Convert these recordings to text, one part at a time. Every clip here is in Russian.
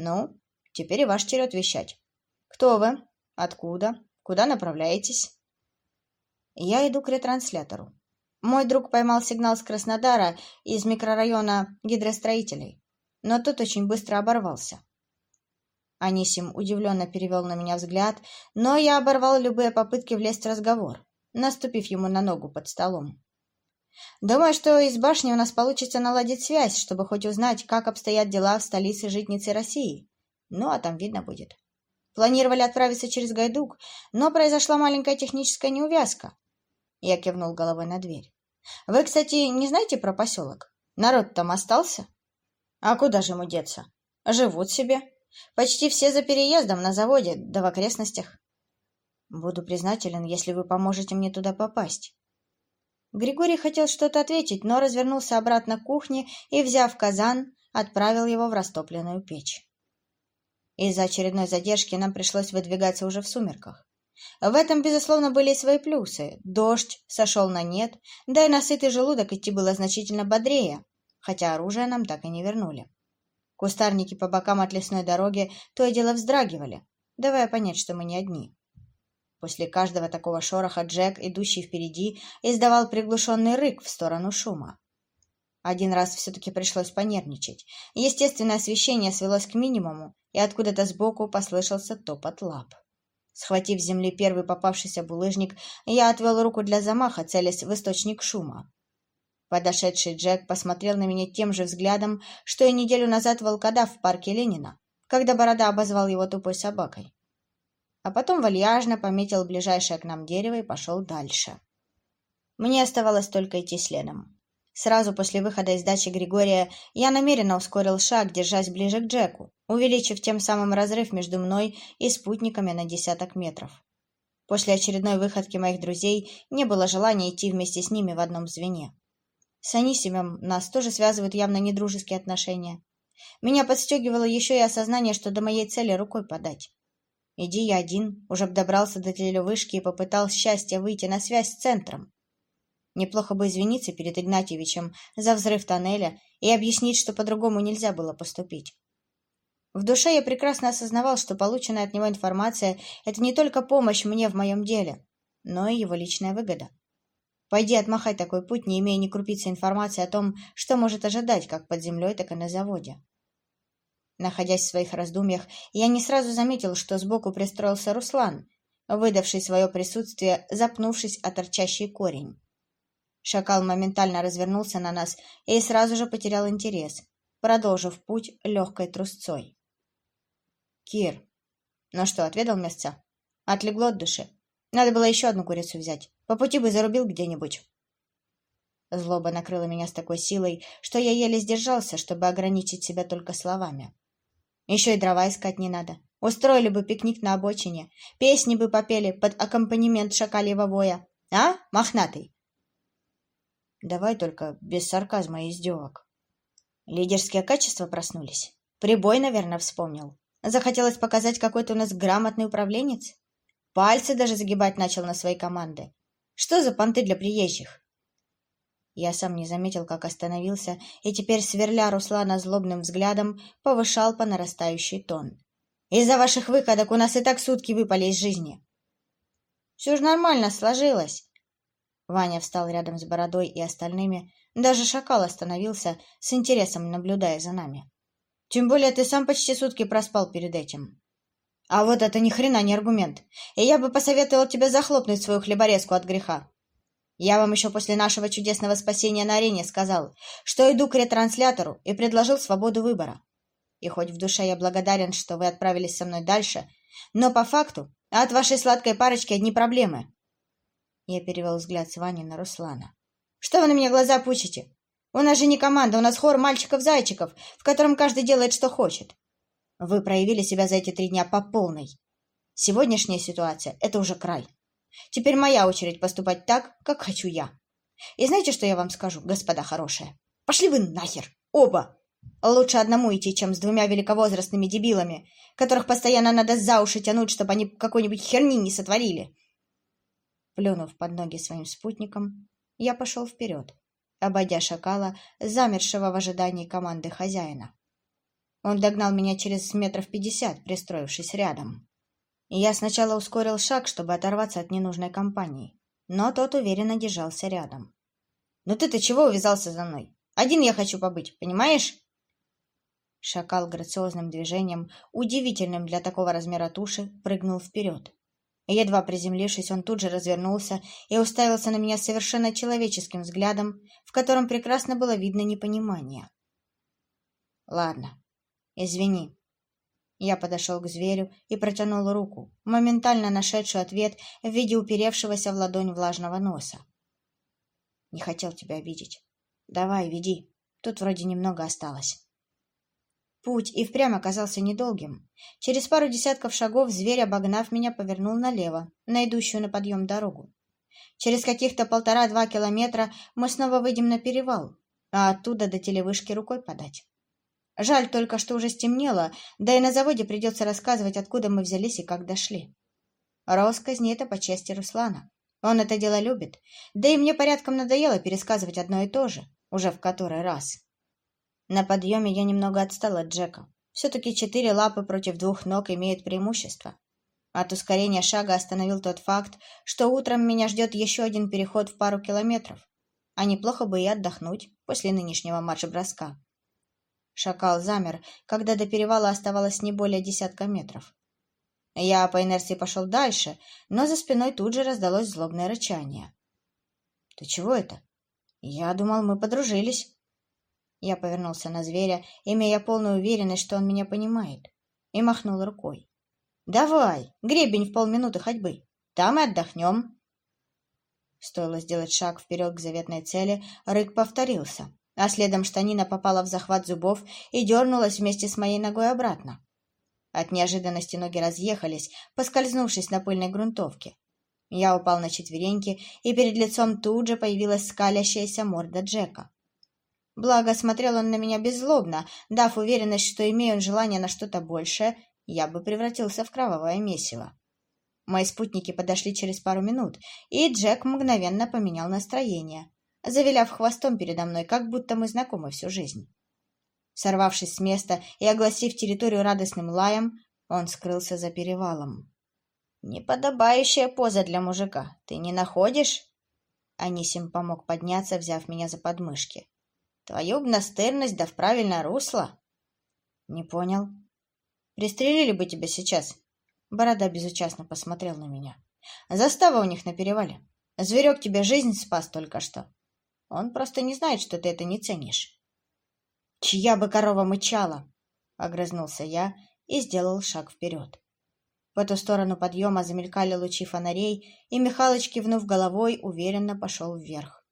Ну, теперь и ваш черед вещать. Кто вы? Откуда? Куда направляетесь? Я иду к ретранслятору. Мой друг поймал сигнал с Краснодара из микрорайона гидростроителей, но тот очень быстро оборвался. Анисим удивленно перевел на меня взгляд, но я оборвал любые попытки влезть в разговор, наступив ему на ногу под столом. Думаю, что из башни у нас получится наладить связь, чтобы хоть узнать, как обстоят дела в столице-житнице России. Ну, а там видно будет. Планировали отправиться через Гайдук, но произошла маленькая техническая неувязка. Я кивнул головой на дверь. Вы, кстати, не знаете про поселок? Народ там остался? А куда же ему деться? Живут себе. Почти все за переездом на заводе, да в окрестностях. Буду признателен, если вы поможете мне туда попасть. Григорий хотел что-то ответить, но развернулся обратно к кухне и, взяв казан, отправил его в растопленную печь. Из-за очередной задержки нам пришлось выдвигаться уже в сумерках. В этом, безусловно, были и свои плюсы. Дождь сошел на нет, да и на сытый желудок идти было значительно бодрее, хотя оружие нам так и не вернули. Кустарники по бокам от лесной дороги то и дело вздрагивали, давая понять, что мы не одни. После каждого такого шороха Джек, идущий впереди, издавал приглушенный рык в сторону шума. Один раз все-таки пришлось понервничать. Естественное освещение свелось к минимуму, и откуда-то сбоку послышался топот лап. Схватив с земли первый попавшийся булыжник, я отвел руку для замаха, целясь в источник шума. Подошедший Джек посмотрел на меня тем же взглядом, что и неделю назад волкодав в парке Ленина, когда Борода обозвал его тупой собакой а потом вальяжно пометил ближайшее к нам дерево и пошел дальше. Мне оставалось только идти следом. Сразу после выхода из дачи Григория я намеренно ускорил шаг, держась ближе к Джеку, увеличив тем самым разрыв между мной и спутниками на десяток метров. После очередной выходки моих друзей не было желания идти вместе с ними в одном звене. С Анисимом нас тоже связывают явно недружеские отношения. Меня подстегивало еще и осознание, что до моей цели рукой подать. Иди я один, уже б добрался до телевышки и попытал счастья выйти на связь с центром. Неплохо бы извиниться перед Игнатьевичем за взрыв тоннеля и объяснить, что по-другому нельзя было поступить. В душе я прекрасно осознавал, что полученная от него информация — это не только помощь мне в моем деле, но и его личная выгода. Пойди отмахай такой путь, не имея ни крупицы информации о том, что может ожидать как под землей, так и на заводе. Находясь в своих раздумьях, я не сразу заметил, что сбоку пристроился Руслан, выдавший свое присутствие, запнувшись о торчащий корень. Шакал моментально развернулся на нас и сразу же потерял интерес, продолжив путь легкой трусцой. «Кир, ну что, отведал мясца? Отлегло от души. Надо было еще одну курицу взять. По пути бы зарубил где-нибудь». Злоба накрыла меня с такой силой, что я еле сдержался, чтобы ограничить себя только словами. Еще и дрова искать не надо. Устроили бы пикник на обочине. Песни бы попели под аккомпанемент шакальего воя. А, мохнатый? Давай только без сарказма и издевок. Лидерские качества проснулись. Прибой, наверное, вспомнил. Захотелось показать, какой то у нас грамотный управленец. Пальцы даже загибать начал на свои команды. Что за понты для приезжих? Я сам не заметил, как остановился, и теперь, сверля Руслана злобным взглядом, повышал по нарастающий тон. «Из-за ваших выходок у нас и так сутки выпали из жизни». «Все же нормально сложилось». Ваня встал рядом с Бородой и остальными. Даже шакал остановился, с интересом наблюдая за нами. «Тем более ты сам почти сутки проспал перед этим». «А вот это ни хрена не аргумент. И я бы посоветовал тебе захлопнуть свою хлеборезку от греха. Я вам еще после нашего чудесного спасения на арене сказал, что иду к ретранслятору и предложил свободу выбора. И хоть в душе я благодарен, что вы отправились со мной дальше, но по факту от вашей сладкой парочки одни проблемы. Я перевел взгляд с Вани на Руслана. Что вы на меня глаза пучите? У нас же не команда, у нас хор мальчиков-зайчиков, в котором каждый делает, что хочет. Вы проявили себя за эти три дня по полной. Сегодняшняя ситуация — это уже край. Теперь моя очередь поступать так, как хочу я. И знаете, что я вам скажу, господа хорошие? Пошли вы нахер, оба! Лучше одному идти, чем с двумя великовозрастными дебилами, которых постоянно надо за уши тянуть, чтобы они какой-нибудь херни не сотворили. Плюнув под ноги своим спутникам, я пошел вперед, обойдя шакала, замершего в ожидании команды хозяина. Он догнал меня через метров пятьдесят, пристроившись рядом. Я сначала ускорил шаг, чтобы оторваться от ненужной компании, но тот уверенно держался рядом. «Ну ты-то чего увязался за мной? Один я хочу побыть, понимаешь?» Шакал грациозным движением, удивительным для такого размера туши, прыгнул вперед. Едва приземлившись, он тут же развернулся и уставился на меня совершенно человеческим взглядом, в котором прекрасно было видно непонимание. «Ладно, извини». Я подошел к зверю и протянул руку, моментально нашедшую ответ в виде уперевшегося в ладонь влажного носа. «Не хотел тебя видеть. Давай, веди. Тут вроде немного осталось». Путь и впрямь оказался недолгим. Через пару десятков шагов зверь, обогнав меня, повернул налево, на идущую на подъем дорогу. Через каких-то полтора-два километра мы снова выйдем на перевал, а оттуда до телевышки рукой подать. Жаль только, что уже стемнело, да и на заводе придется рассказывать, откуда мы взялись и как дошли. Росказни — это по части Руслана. Он это дело любит, да и мне порядком надоело пересказывать одно и то же, уже в который раз. На подъеме я немного отстала от Джека. Все-таки четыре лапы против двух ног имеют преимущество. От ускорения шага остановил тот факт, что утром меня ждет еще один переход в пару километров, а неплохо бы и отдохнуть после нынешнего марша-броска. Шакал замер, когда до перевала оставалось не более десятка метров. Я по инерции пошел дальше, но за спиной тут же раздалось злобное рычание. — Ты чего это? Я думал, мы подружились. Я повернулся на зверя, имея полную уверенность, что он меня понимает, и махнул рукой. «Давай, гребень в полминуты ходьбы. Там и отдохнем». Стоило сделать шаг вперед к заветной цели, рык повторился, а следом штанина попала в захват зубов и дернулась вместе с моей ногой обратно. От неожиданности ноги разъехались, поскользнувшись на пыльной грунтовке. Я упал на четвереньки, и перед лицом тут же появилась скалящаяся морда Джека. Благо, смотрел он на меня беззлобно, дав уверенность, что, имея он желание на что-то большее, я бы превратился в кровавое месиво. Мои спутники подошли через пару минут, и Джек мгновенно поменял настроение, завиляв хвостом передо мной, как будто мы знакомы всю жизнь. Сорвавшись с места и огласив территорию радостным лаем, он скрылся за перевалом. «Неподобающая поза для мужика, ты не находишь?» Анисим помог подняться, взяв меня за подмышки. Твою б настырность да в правильное русло. Не понял. Пристрелили бы тебя сейчас. Борода безучастно посмотрел на меня. Застава у них на перевале. Зверек тебе жизнь спас только что. Он просто не знает, что ты это не ценишь. Чья бы корова мычала? Огрызнулся я и сделал шаг вперед. В эту сторону подъема замелькали лучи фонарей, и Михалыч, кивнув головой, уверенно пошел вверх.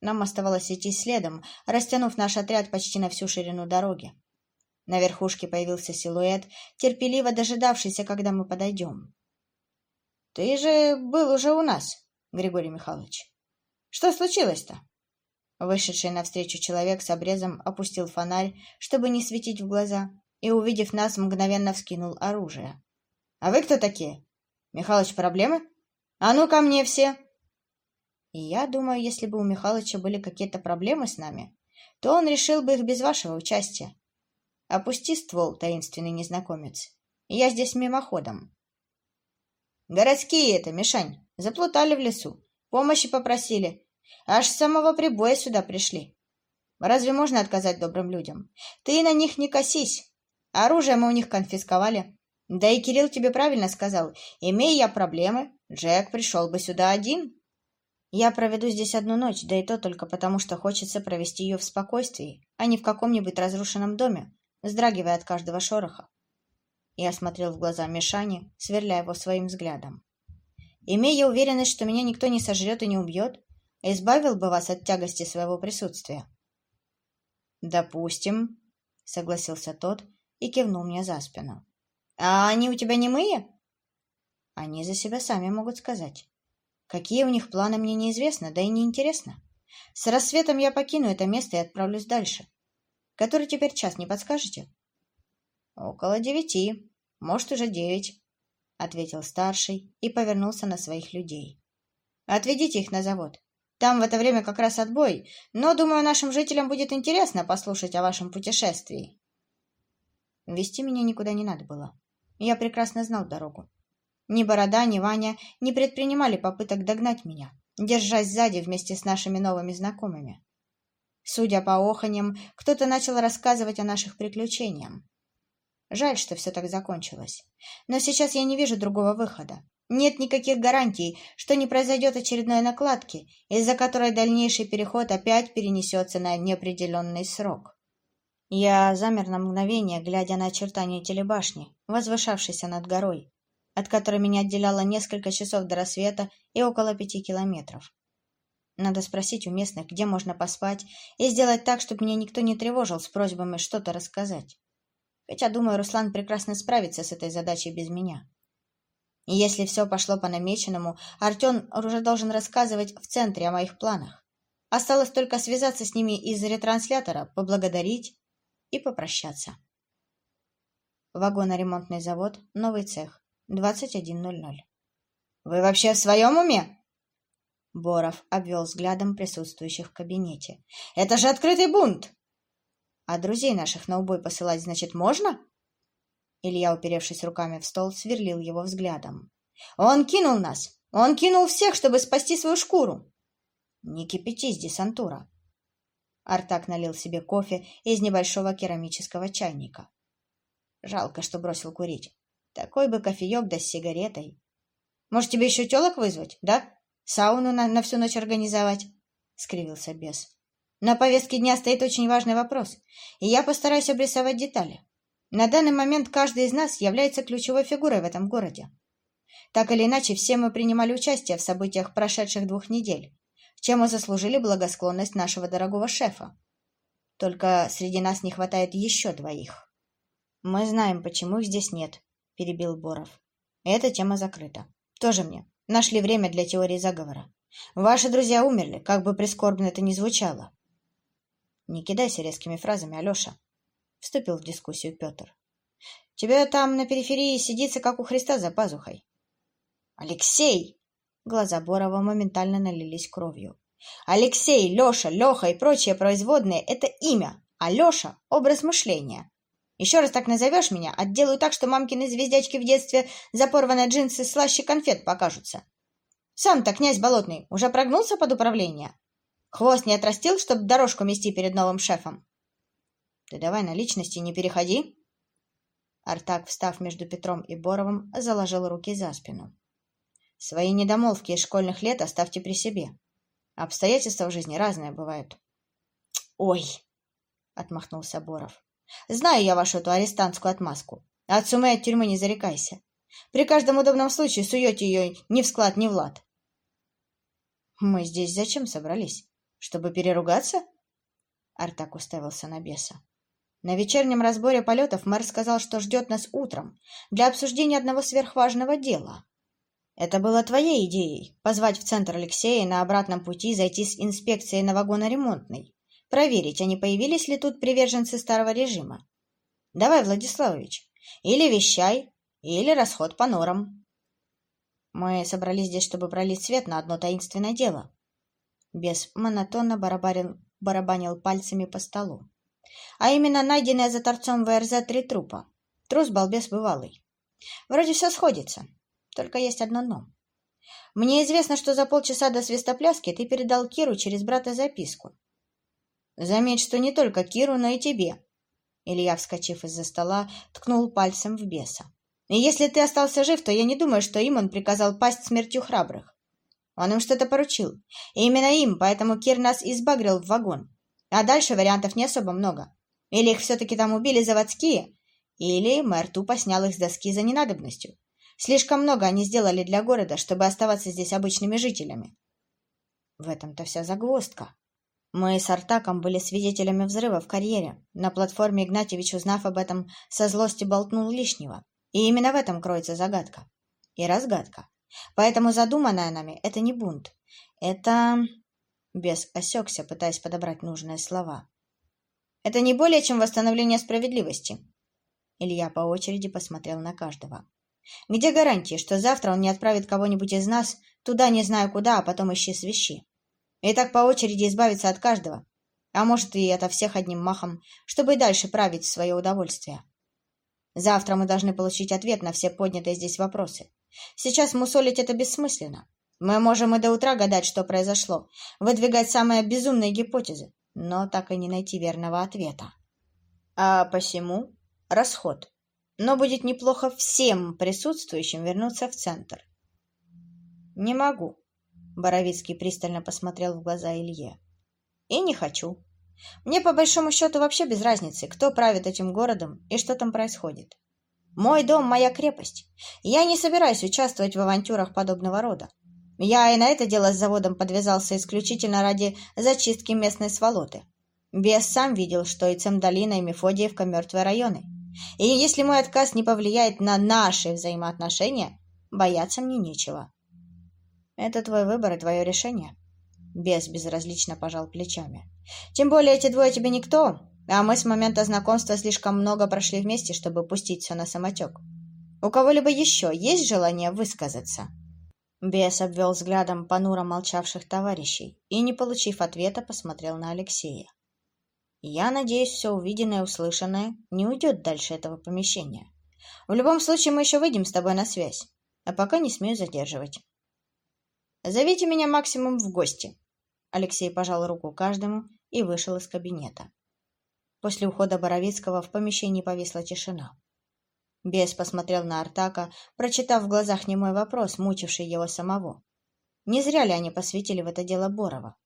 Нам оставалось идти следом, растянув наш отряд почти на всю ширину дороги. На верхушке появился силуэт, терпеливо дожидавшийся, когда мы подойдем. — Ты же был уже у нас, Григорий Михайлович. Что случилось-то? Вышедший навстречу человек с обрезом опустил фонарь, чтобы не светить в глаза, и, увидев нас, мгновенно вскинул оружие. — А вы кто такие? Михалыч, проблемы? А ну ко мне все! И я думаю, если бы у Михалыча были какие-то проблемы с нами, то он решил бы их без вашего участия. Опусти ствол, таинственный незнакомец. Я здесь мимоходом. Городские это, Мишань. Заплутали в лесу. Помощи попросили. Аж с самого прибоя сюда пришли. Разве можно отказать добрым людям? Ты на них не косись. Оружие мы у них конфисковали. Да и Кирилл тебе правильно сказал. Имея я проблемы, Джек пришел бы сюда один. Я проведу здесь одну ночь, да и то только потому, что хочется провести ее в спокойствии, а не в каком-нибудь разрушенном доме, вздрагивая от каждого шороха. Я смотрел в глаза Мишани, сверляя его своим взглядом. Имея уверенность, что меня никто не сожрет и не убьет, избавил бы вас от тягости своего присутствия. «Допустим», — согласился тот и кивнул мне за спину. «А они у тебя не мые?» «Они за себя сами могут сказать». Какие у них планы, мне неизвестно, да и не интересно. С рассветом я покину это место и отправлюсь дальше. Который теперь час, не подскажете? Около девяти, может, уже девять, — ответил старший и повернулся на своих людей. Отведите их на завод. Там в это время как раз отбой, но, думаю, нашим жителям будет интересно послушать о вашем путешествии. Вести меня никуда не надо было. Я прекрасно знал дорогу. Ни Борода, ни Ваня не предпринимали попыток догнать меня, держась сзади вместе с нашими новыми знакомыми. Судя по оханьям, кто-то начал рассказывать о наших приключениях. Жаль, что все так закончилось. Но сейчас я не вижу другого выхода. Нет никаких гарантий, что не произойдет очередной накладки, из-за которой дальнейший переход опять перенесется на неопределенный срок. Я замер на мгновение, глядя на очертания телебашни, возвышавшейся над горой, от которой меня отделяло несколько часов до рассвета и около пяти километров. Надо спросить у местных, где можно поспать, и сделать так, чтобы меня никто не тревожил с просьбами что-то рассказать. Хотя, думаю, Руслан прекрасно справится с этой задачей без меня. И если все пошло по намеченному, Артем уже должен рассказывать в центре о моих планах. Осталось только связаться с ними из ретранслятора, поблагодарить и попрощаться. Вагоноремонтный завод, новый цех, 21.00. «Вы вообще в своем уме?» Боров обвел взглядом присутствующих в кабинете. «Это же открытый бунт!» «А друзей наших на убой посылать, значит, можно?» Илья, уперевшись руками в стол, сверлил его взглядом. «Он кинул нас! Он кинул всех, чтобы спасти свою шкуру!» «Не кипятись, десантура!» Артак налил себе кофе из небольшого керамического чайника. Жалко, что бросил курить. Такой бы кофеек да с сигаретой. Может, тебе еще телок вызвать, да? Сауну на, на всю ночь организовать?» — скривился бес. «На повестке дня стоит очень важный вопрос, и я постараюсь обрисовать детали. На данный момент каждый из нас является ключевой фигурой в этом городе. Так или иначе, все мы принимали участие в событиях прошедших двух недель, чем мы заслужили благосклонность нашего дорогого шефа. Только среди нас не хватает еще двоих. Мы знаем, почему их здесь нет, — перебил Боров. Эта тема закрыта. Тоже мне. Нашли время для теории заговора. Ваши друзья умерли, как бы прискорбно это ни звучало. Не кидайся резкими фразами, Алеша. Вступил в дискуссию Петр. Тебя там на периферии сидится, как у Христа за пазухой. Алексей! Глаза Борова моментально налились кровью. Алексей, Леша, Леха и прочие производные — это имя, а Леша — образ мышления. Еще раз так назовешь меня, отделаю так, что мамкины звездячки в детстве за порванные джинсы слаще конфет покажутся. Сам-то, князь Болотный, уже прогнулся под управление? Хвост не отрастил, чтобы дорожку мести перед новым шефом? Ты давай на личности не переходи. Артак, встав между Петром и Боровым, заложил руки за спину. Свои недомолвки из школьных лет оставьте при себе. Обстоятельства в жизни разные бывают. — Ой! — отмахнулся Боров. Знаю я вашу эту арестантскую отмазку. От сумы от тюрьмы не зарекайся. При каждом удобном случае суете ее ни в склад, ни в лад. Мы здесь зачем собрались? Чтобы переругаться? Артак уставился на беса. На вечернем разборе полетов мэр сказал, что ждет нас утром для обсуждения одного сверхважного дела. Это было твоей идеей — позвать в центр Алексея на обратном пути зайти с инспекцией на вагоноремонтный проверить, а не появились ли тут приверженцы старого режима. Давай, Владиславович, или вещай, или расход по норам. Мы собрались здесь, чтобы пролить свет на одно таинственное дело. Бес монотонно барабанил, барабанил пальцами по столу. А именно найденное за торцом ВРЗ три трупа. Трус балбес бывалый. Вроде все сходится, только есть одно «но». Мне известно, что за полчаса до свистопляски ты передал Киру через брата записку. Заметь, что не только Киру, но и тебе. Илья, вскочив из-за стола, ткнул пальцем в беса. И если ты остался жив, то я не думаю, что им он приказал пасть смертью храбрых. Он им что-то поручил. И именно им, поэтому Кир нас избагрил в вагон. А дальше вариантов не особо много. Или их все-таки там убили заводские, или мэр тупо снял их с доски за ненадобностью. Слишком много они сделали для города, чтобы оставаться здесь обычными жителями. В этом-то вся загвоздка. Мы с Артаком были свидетелями взрыва в карьере. На платформе Игнатьевич, узнав об этом, со злости болтнул лишнего. И именно в этом кроется загадка. И разгадка. Поэтому задуманное нами — это не бунт. Это... Бес осекся, пытаясь подобрать нужные слова. Это не более чем восстановление справедливости. Илья по очереди посмотрел на каждого. Где гарантии, что завтра он не отправит кого-нибудь из нас туда не знаю куда, а потом ищи свищи? И так по очереди избавиться от каждого. А может, и ото всех одним махом, чтобы и дальше править в свое удовольствие. Завтра мы должны получить ответ на все поднятые здесь вопросы. Сейчас мусолить это бессмысленно. Мы можем и до утра гадать, что произошло, выдвигать самые безумные гипотезы, но так и не найти верного ответа. А посему расход. Но будет неплохо всем присутствующим вернуться в центр. Не могу. Боровицкий пристально посмотрел в глаза Илье. И не хочу. Мне, по большому счету, вообще без разницы, кто правит этим городом и что там происходит. Мой дом – моя крепость. Я не собираюсь участвовать в авантюрах подобного рода. Я и на это дело с заводом подвязался исключительно ради зачистки местной сволоты. Бес сам видел, что и Цемдалина, и Мефодиевка – мертвые районы. И если мой отказ не повлияет на наши взаимоотношения, бояться мне нечего. Это твой выбор и твое решение. Бес безразлично пожал плечами. Тем более эти двое тебе никто, а мы с момента знакомства слишком много прошли вместе, чтобы пустить все на самотек. У кого-либо еще есть желание высказаться?» Бес обвел взглядом понуро молчавших товарищей и, не получив ответа, посмотрел на Алексея. «Я надеюсь, все увиденное и услышанное не уйдет дальше этого помещения. В любом случае, мы еще выйдем с тобой на связь, а пока не смею задерживать. Зовите меня максимум в гости». Алексей пожал руку каждому и вышел из кабинета. После ухода Боровицкого в помещении повисла тишина. Бес посмотрел на Артака, прочитав в глазах немой вопрос, мучивший его самого. Не зря ли они посвятили в это дело Борова?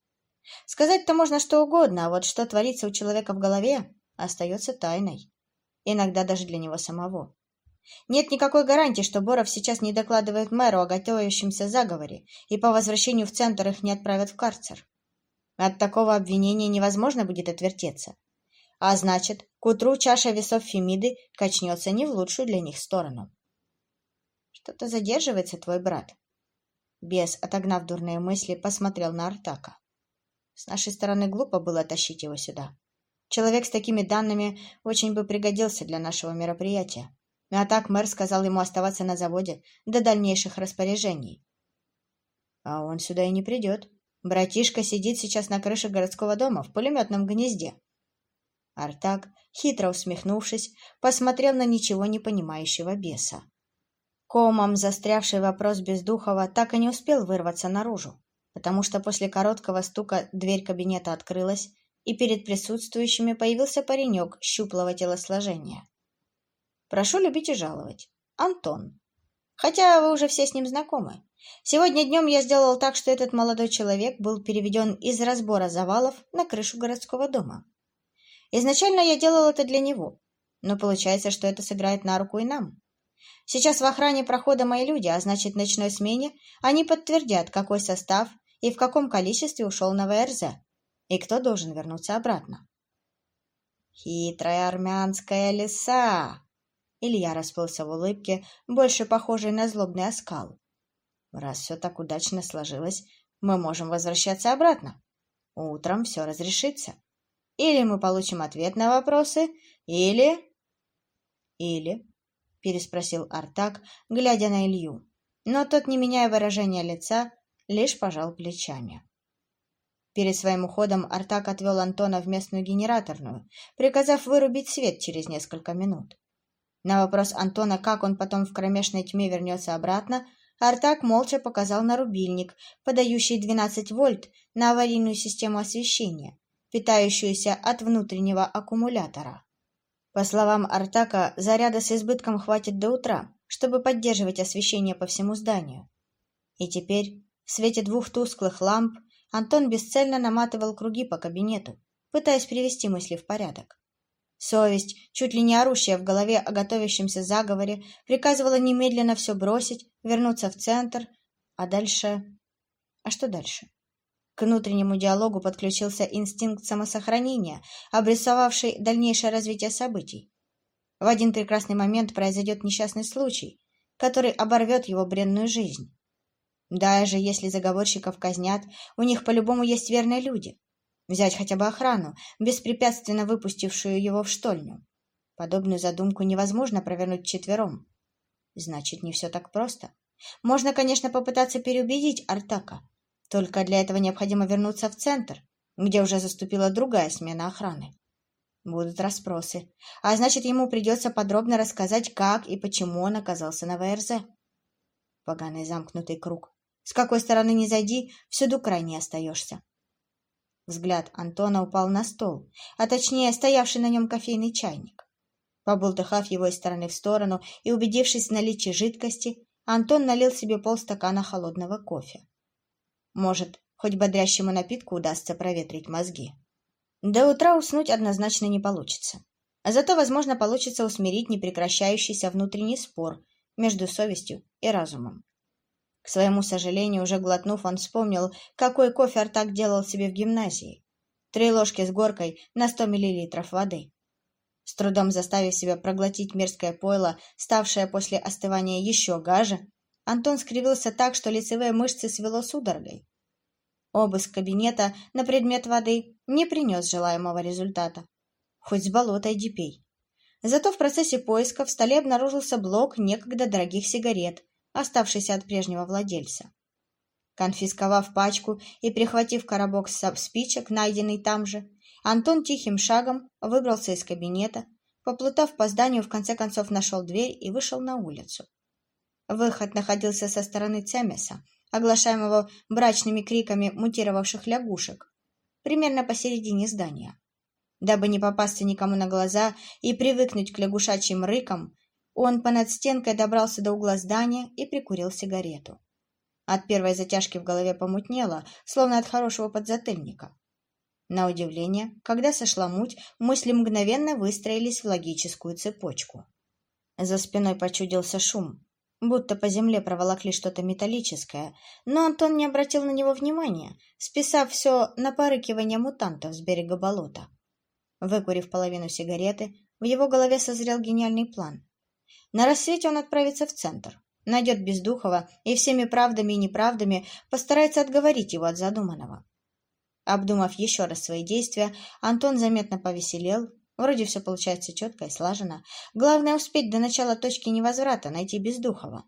Сказать-то можно что угодно, а вот что творится у человека в голове, остается тайной. Иногда даже для него самого. Нет никакой гарантии, что Боров сейчас не докладывает мэру о готовящемся заговоре и по возвращению в центр их не отправят в карцер. От такого обвинения невозможно будет отвертеться. А значит, к утру чаша весов Фемиды качнется не в лучшую для них сторону. Что-то задерживается твой брат. Бес, отогнав дурные мысли, посмотрел на Артака. С нашей стороны глупо было тащить его сюда. Человек с такими данными очень бы пригодился для нашего мероприятия. А так мэр сказал ему оставаться на заводе до дальнейших распоряжений. А он сюда и не придет. Братишка сидит сейчас на крыше городского дома в пулеметном гнезде. Артак, хитро усмехнувшись, посмотрел на ничего не понимающего беса. Комом застрявший вопрос Бездухова так и не успел вырваться наружу, потому что после короткого стука дверь кабинета открылась, и перед присутствующими появился паренек щуплого телосложения. «Прошу любить и жаловать. Антон. Хотя вы уже все с ним знакомы. Сегодня днем я сделал так, что этот молодой человек был переведен из разбора завалов на крышу городского дома. Изначально я делал это для него, но получается, что это сыграет на руку и нам. Сейчас в охране прохода мои люди, а значит, в ночной смене они подтвердят, какой состав и в каком количестве ушел на ВРЗ, и кто должен вернуться обратно. «Хитрая армянская лиса!» Илья расплылся в улыбке, больше похожей на злобный оскал. «Раз все так удачно сложилось, мы можем возвращаться обратно. Утром все разрешится. Или мы получим ответ на вопросы, или... Или... Переспросил Артак, глядя на Илью. Но тот, не меняя выражения лица, лишь пожал плечами. Перед своим уходом Артак отвел Антона в местную генераторную, приказав вырубить свет через несколько минут. На вопрос Антона, как он потом в кромешной тьме вернется обратно, Артак молча показал на рубильник, подающий 12 вольт на аварийную систему освещения, питающуюся от внутреннего аккумулятора. По словам Артака, заряда с избытком хватит до утра, чтобы поддерживать освещение по всему зданию. И теперь, в свете двух тусклых ламп, Антон бесцельно наматывал круги по кабинету, пытаясь привести мысли в порядок. Совесть, чуть ли не орущая в голове о готовящемся заговоре, приказывала немедленно все бросить, вернуться в центр, а дальше... А что дальше? К внутреннему диалогу подключился инстинкт самосохранения, обрисовавший дальнейшее развитие событий. В один прекрасный момент произойдет несчастный случай, который оборвет его бренную жизнь. Даже если заговорщиков казнят, у них по-любому есть верные люди. Взять хотя бы охрану, беспрепятственно выпустившую его в штольню. Подобную задумку невозможно провернуть четвером. Значит, не все так просто. Можно, конечно, попытаться переубедить Артака, только для этого необходимо вернуться в центр, где уже заступила другая смена охраны. Будут расспросы. А значит, ему придется подробно рассказать, как и почему он оказался на ВРЗ. Поганый замкнутый круг. С какой стороны не зайди, всюду крайне остаешься. Взгляд Антона упал на стол, а точнее стоявший на нем кофейный чайник. Побултыхав его из стороны в сторону и убедившись в наличии жидкости, Антон налил себе полстакана холодного кофе. Может, хоть бодрящему напитку удастся проветрить мозги. До утра уснуть однозначно не получится. Зато, возможно, получится усмирить непрекращающийся внутренний спор между совестью и разумом. К своему сожалению, уже глотнув, он вспомнил, какой кофе Артак делал себе в гимназии. Три ложки с горкой на сто миллилитров воды. С трудом заставив себя проглотить мерзкое пойло, ставшее после остывания еще гаже, Антон скривился так, что лицевые мышцы свело судорогой. Обыск кабинета на предмет воды не принес желаемого результата. Хоть с болота иди пей. Зато в процессе поиска в столе обнаружился блок некогда дорогих сигарет, оставшийся от прежнего владельца. Конфисковав пачку и прихватив коробок с спичек, найденный там же, Антон тихим шагом выбрался из кабинета, поплутав по зданию, в конце концов нашел дверь и вышел на улицу. Выход находился со стороны Цемеса, оглашаемого брачными криками мутировавших лягушек, примерно посередине здания. Дабы не попасться никому на глаза и привыкнуть к лягушачьим рыкам, он понад стенкой добрался до угла здания и прикурил сигарету. От первой затяжки в голове помутнело, словно от хорошего подзатыльника. На удивление, когда сошла муть, мысли мгновенно выстроились в логическую цепочку. За спиной почудился шум будто по земле проволокли что-то металлическое, но Антон не обратил на него внимания, списав все на порыкивание мутантов с берега болота. Выкурив половину сигареты, в его голове созрел гениальный план. На рассвете он отправится в центр, найдет Бездухова и всеми правдами и неправдами постарается отговорить его от задуманного. Обдумав еще раз свои действия, Антон заметно повеселел Вроде все получается четко и слаженно. Главное успеть до начала точки невозврата, найти Бездухова.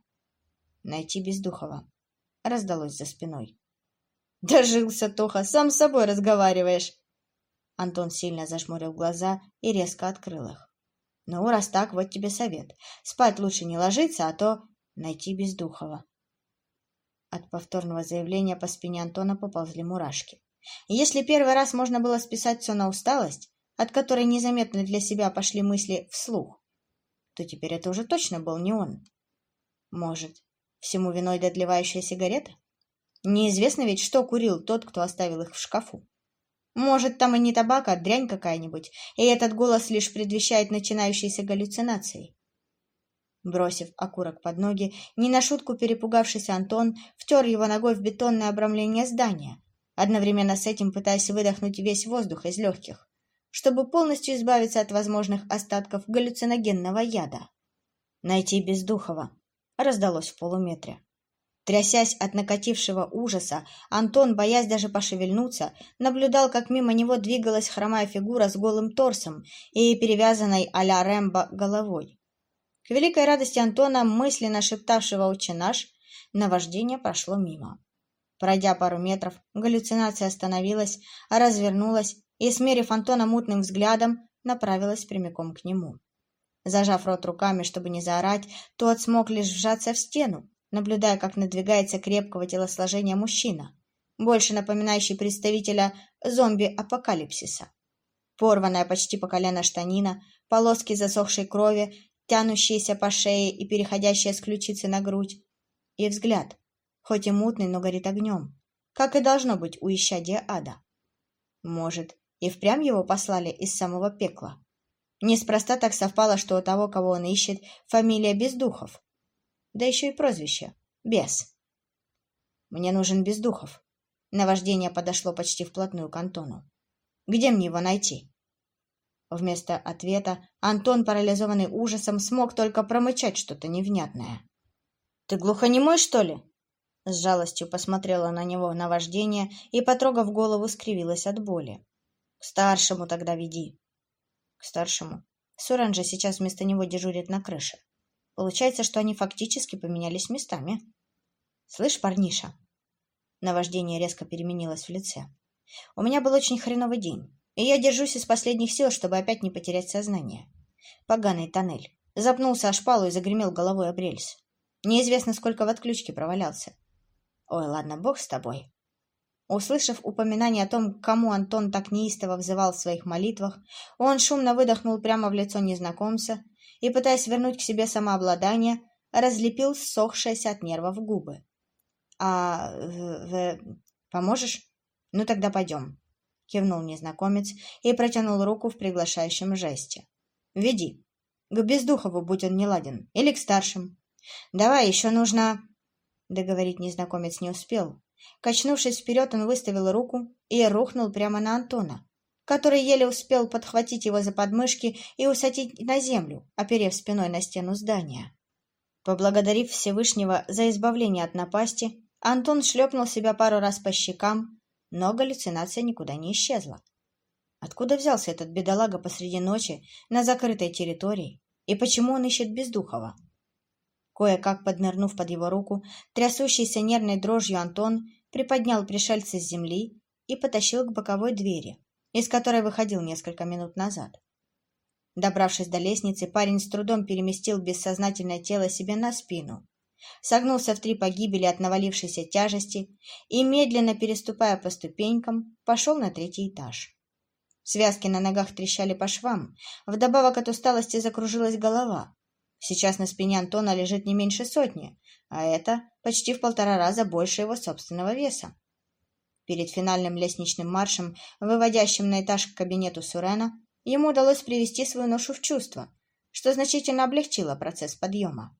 Найти Бездухова. Раздалось за спиной. Дожился, Тоха, сам с собой разговариваешь. Антон сильно зажмурил глаза и резко открыл их. Ну, раз так, вот тебе совет. Спать лучше не ложиться, а то найти Бездухова. От повторного заявления по спине Антона поползли мурашки. Если первый раз можно было списать все на усталость, от которой незаметно для себя пошли мысли вслух, то теперь это уже точно был не он. Может, всему виной дотлевающая сигарета? Неизвестно ведь, что курил тот, кто оставил их в шкафу. Может, там и не табак, а дрянь какая-нибудь, и этот голос лишь предвещает начинающиеся галлюцинации. Бросив окурок под ноги, не на шутку перепугавшийся Антон втер его ногой в бетонное обрамление здания, одновременно с этим пытаясь выдохнуть весь воздух из легких чтобы полностью избавиться от возможных остатков галлюциногенного яда. «Найти Бездухова!» раздалось в полуметре. Трясясь от накатившего ужаса, Антон, боясь даже пошевельнуться, наблюдал, как мимо него двигалась хромая фигура с голым торсом и перевязанной а-ля Рэмбо головой. К великой радости Антона, мысленно шептавшего «Отче наш», наваждение прошло мимо. Пройдя пару метров, галлюцинация остановилась, развернулась и, смерив Антона мутным взглядом, направилась прямиком к нему. Зажав рот руками, чтобы не заорать, тот смог лишь вжаться в стену, наблюдая, как надвигается крепкого телосложения мужчина, больше напоминающий представителя зомби-апокалипсиса. Порванная почти по колено штанина, полоски засохшей крови, тянущиеся по шее и переходящие с ключицы на грудь. И взгляд, хоть и мутный, но горит огнем, как и должно быть у исчадия ада. Может, и впрямь его послали из самого пекла. Неспроста так совпало, что у того, кого он ищет, фамилия Бездухов. Да еще и прозвище — Бес. Мне нужен Бездухов. Наваждение подошло почти вплотную к Антону. Где мне его найти? Вместо ответа Антон, парализованный ужасом, смог только промычать что-то невнятное. «Ты глухонемой, что ли?» С жалостью посмотрела на него наваждение и, потрогав голову, скривилась от боли. К старшему тогда веди. К старшему. Сурен же сейчас вместо него дежурит на крыше. Получается, что они фактически поменялись местами. Слышь, парниша? Наваждение резко переменилось в лице. У меня был очень хреновый день. и я держусь из последних сил, чтобы опять не потерять сознание. Поганый тоннель. Запнулся о шпалу и загремел головой об рельс. Неизвестно, сколько в отключке провалялся. Ой, ладно, бог с тобой. Услышав упоминание о том, кому Антон так неистово взывал в своих молитвах, он шумно выдохнул прямо в лицо незнакомца и, пытаясь вернуть к себе самообладание, разлепил ссохшиеся от нервов губы. «А... В, поможешь? Ну тогда пойдем», — кивнул незнакомец и протянул руку в приглашающем жесте. «Веди. К Бездухову, будь он неладен, или к старшим. Давай, еще нужно...» Договорить незнакомец не успел. Качнувшись вперед, он выставил руку и рухнул прямо на Антона, который еле успел подхватить его за подмышки и усадить на землю, оперев спиной на стену здания. Поблагодарив Всевышнего за избавление от напасти, Антон шлепнул себя пару раз по щекам, но галлюцинация никуда не исчезла. Откуда взялся этот бедолага посреди ночи на закрытой территории, и почему он ищет Бездухова? Кое-как поднырнув под его руку, трясущийся нервной дрожью Антон приподнял пришельца с земли и потащил к боковой двери, из которой выходил несколько минут назад. Добравшись до лестницы, парень с трудом переместил бессознательное тело себе на спину, согнулся в три погибели от навалившейся тяжести и, медленно переступая по ступенькам, пошел на третий этаж. Связки на ногах трещали по швам, вдобавок от усталости закружилась голова, Сейчас на спине Антона лежит не меньше сотни, а это почти в полтора раза больше его собственного веса. Перед финальным лестничным маршем, выводящим на этаж к кабинету Сурена, ему удалось привести свою ношу в чувство, что значительно облегчило процесс подъема.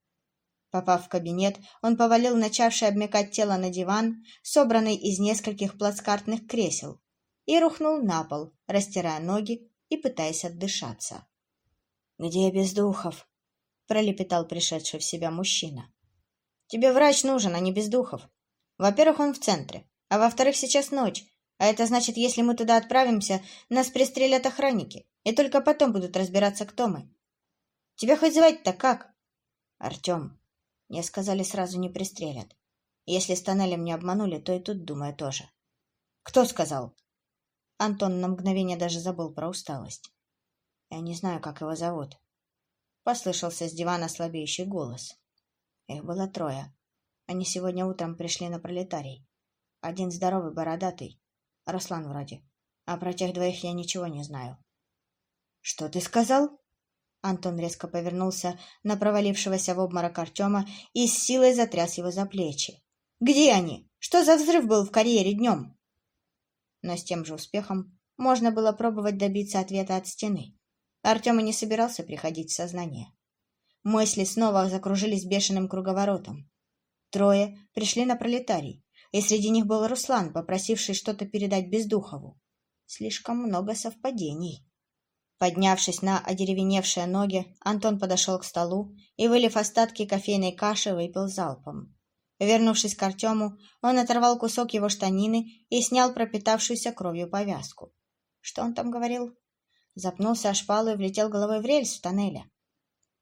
Попав в кабинет, он повалил начавшее обмякать тело на диван, собранный из нескольких плацкартных кресел, и рухнул на пол, растирая ноги и пытаясь отдышаться. «Где Бездухов?» Пролепетал пришедший в себя мужчина. «Тебе врач нужен, а не Бездухов. Во-первых, он в центре, а во-вторых, сейчас ночь, а это значит, если мы туда отправимся, нас пристрелят охранники, и только потом будут разбираться, кто мы. Тебя хоть звать-то как?» «Артем. Мне сказали, сразу не пристрелят. Если с тоннелем не обманули, то и тут, думаю, тоже». «Кто сказал?» Антон на мгновение даже забыл про усталость. «Я не знаю, как его зовут. — послышался с дивана слабеющий голос. Их было трое. Они сегодня утром пришли на пролетарий. Один здоровый, бородатый. Руслан вроде. А про тех двоих я ничего не знаю. — Что ты сказал? Антон резко повернулся на провалившегося в обморок Артема и с силой затряс его за плечи. «Где они? Что за взрыв был в карьере днем?» Но с тем же успехом можно было пробовать добиться ответа от стены. Артем и не собирался приходить в сознание. Мысли снова закружились бешеным круговоротом. Трое пришли на пролетарий, и среди них был Руслан, попросивший что-то передать Бездухову. Слишком много совпадений. Поднявшись на одеревеневшие ноги, Антон подошел к столу и, вылив остатки кофейной каши, выпил залпом. Вернувшись к Артему, он оторвал кусок его штанины и снял пропитавшуюся кровью повязку. Что он там говорил? Запнулся о шпалу и влетел головой в рельс в тоннеле.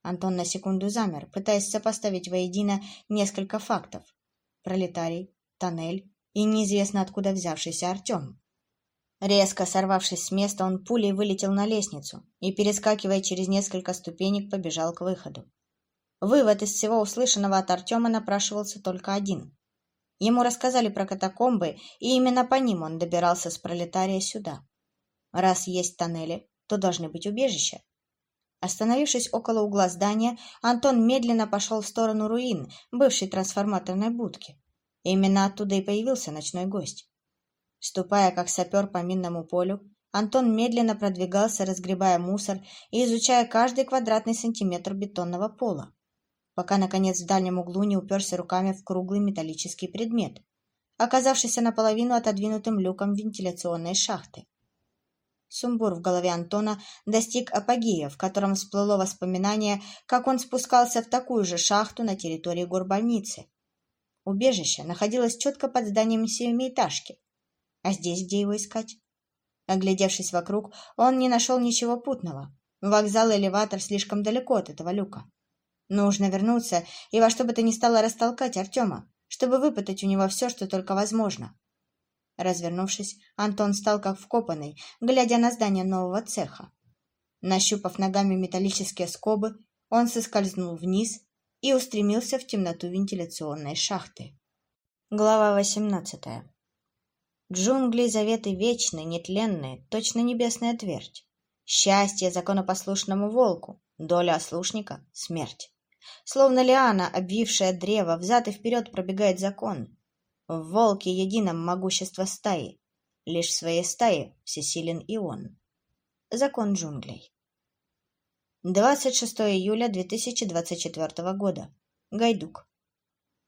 Антон на секунду замер, пытаясь сопоставить воедино несколько фактов. Пролетарий, тоннель и неизвестно откуда взявшийся Артем. Резко сорвавшись с места, он пулей вылетел на лестницу и, перескакивая через несколько ступенек, побежал к выходу. Вывод из всего услышанного от Артема напрашивался только один. Ему рассказали про катакомбы, и именно по ним он добирался с пролетария сюда. Раз есть тоннели, то должны быть убежища. Остановившись около угла здания, Антон медленно пошел в сторону руин бывшей трансформаторной будки. именно оттуда и появился ночной гость. Ступая как сапер по минному полю, Антон медленно продвигался, разгребая мусор и изучая каждый квадратный сантиметр бетонного пола, пока, наконец, в дальнем углу не уперся руками в круглый металлический предмет, оказавшийся наполовину отодвинутым люком вентиляционной шахты. Сумбур в голове Антона достиг апогея, в котором всплыло воспоминание, как он спускался в такую же шахту на территории горбольницы. Убежище находилось четко под зданием семиэтажки. А здесь где его искать? Оглядевшись вокруг, он не нашел ничего путного. Вокзал и элеватор слишком далеко от этого люка. Нужно вернуться и во что бы то ни стало растолкать Артема, чтобы выпытать у него все, что только возможно. Развернувшись, Антон стал как вкопанный, глядя на здание нового цеха. Нащупав ногами металлические скобы, он соскользнул вниз и устремился в темноту вентиляционной шахты. Глава восемнадцатая. Джунгли заветы вечны, нетленные, точно небесная твердь. Счастье законопослушному волку, доля ослушника — смерть. Словно лиана, обвившая древо, взад и вперед пробегает закон. В волке едином могущество стаи. Лишь в своей стае всесилен и он. Закон джунглей. 26 июля 2024 года. Гайдук.